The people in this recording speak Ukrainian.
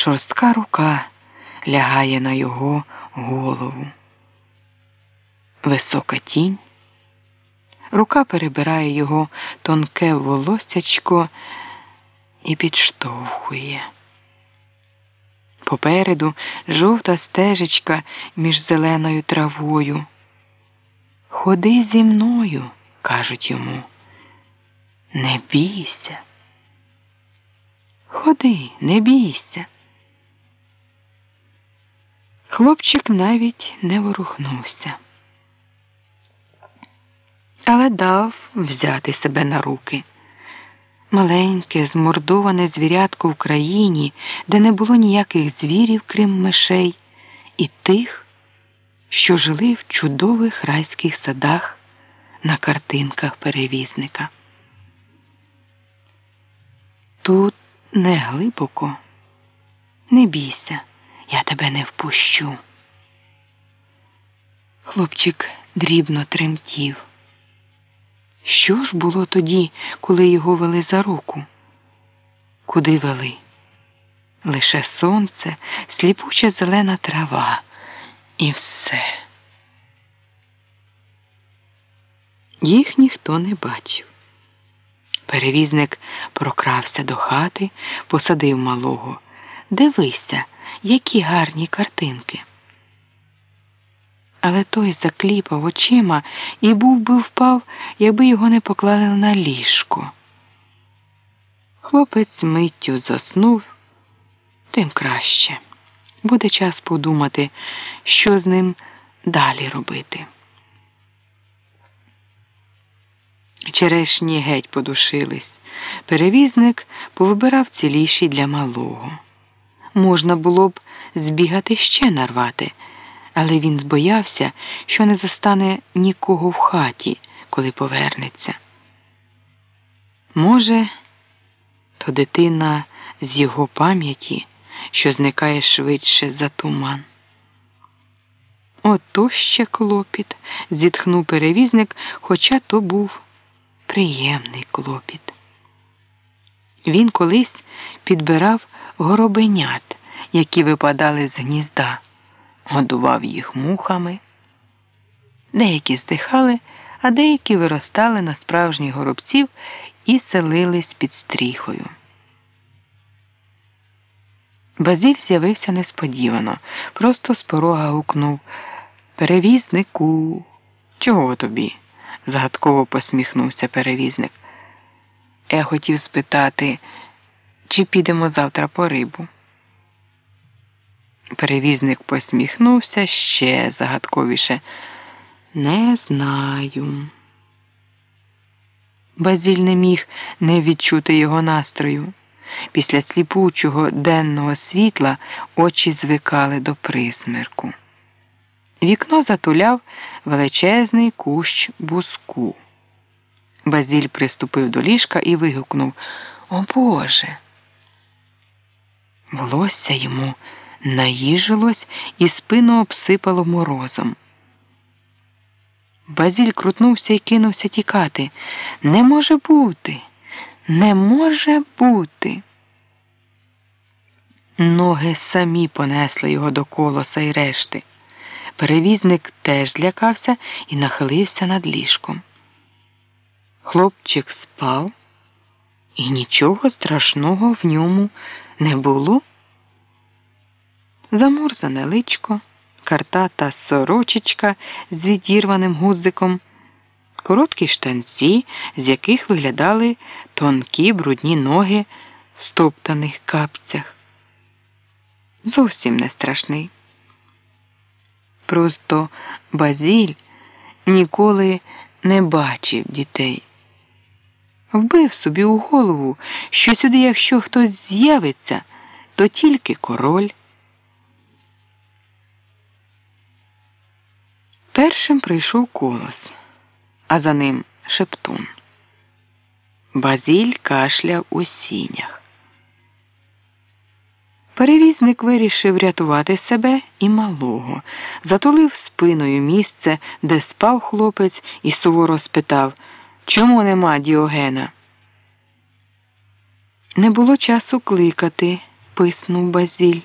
Шорстка рука лягає на його голову. Висока тінь. Рука перебирає його тонке волосячко і підштовхує. Попереду жовта стежечка між зеленою травою. Ходи зі мною, кажуть йому. Не бійся. Ходи, не бійся. Хлопчик навіть не ворухнувся, але дав взяти себе на руки. Маленьке, змордоване звірятко в країні, де не було ніяких звірів, крім мишей, і тих, що жили в чудових райських садах на картинках перевізника. Тут не глибоко, не бійся, я тебе не впущу. Хлопчик дрібно тремтів. Що ж було тоді, коли його вели за руку? Куди вели? Лише сонце, сліпуча зелена трава і все. Їх ніхто не бачив. Перевізник прокрався до хати, посадив малого. Дивися, які гарні картинки. Але той закліпав очима і був би впав, якби його не поклали на ліжко. Хлопець миттю заснув, тим краще. Буде час подумати, що з ним далі робити. Черешні геть подушились. Перевізник повибирав ціліші для малого. Можна було б збігати ще нарвати, але він збоявся, що не застане нікого в хаті, коли повернеться. Може, то дитина з його пам'яті, що зникає швидше за туман. Ото ще клопіт, зітхнув перевізник, хоча то був приємний клопіт. Він колись підбирав горобенят, які випадали з гнізда, годував їх мухами. Деякі здихали, а деякі виростали на справжніх горобців і селились під стріхою. Базіль з'явився несподівано, просто з порога гукнув Перевізнику, чого тобі? згадково посміхнувся перевізник. Я хотів спитати, чи підемо завтра по рибу. Перевізник посміхнувся ще загадковіше. Не знаю. Базіль не міг не відчути його настрою. Після сліпучого денного світла очі звикали до присмерку. Вікно затуляв величезний кущ буску. Базіль приступив до ліжка і вигукнув О Боже. Волосся йому наїжилось і спину обсипало морозом. Базіль крутнувся і кинувся тікати. Не може бути, не може бути. Ноги самі понесли його до колоса і решти. Перевізник теж злякався і нахилився над ліжком. Хлопчик спав, і нічого страшного в ньому не було. Замурзане личко, картата сорочечка з відірваним гудзиком, короткі штанці, з яких виглядали тонкі брудні ноги в стоптаних капцях. Зовсім не страшний. Просто Базіль ніколи не бачив дітей. Вбив собі у голову, що сюди, якщо хтось з'явиться, то тільки король. Першим прийшов колос, а за ним шептун. Базіль кашляв у сінях. Перевізник вирішив рятувати себе і малого, затулив спиною місце, де спав хлопець, і суворо спитав Чому нема Діогена? Не було часу кликати, писнув Базіль.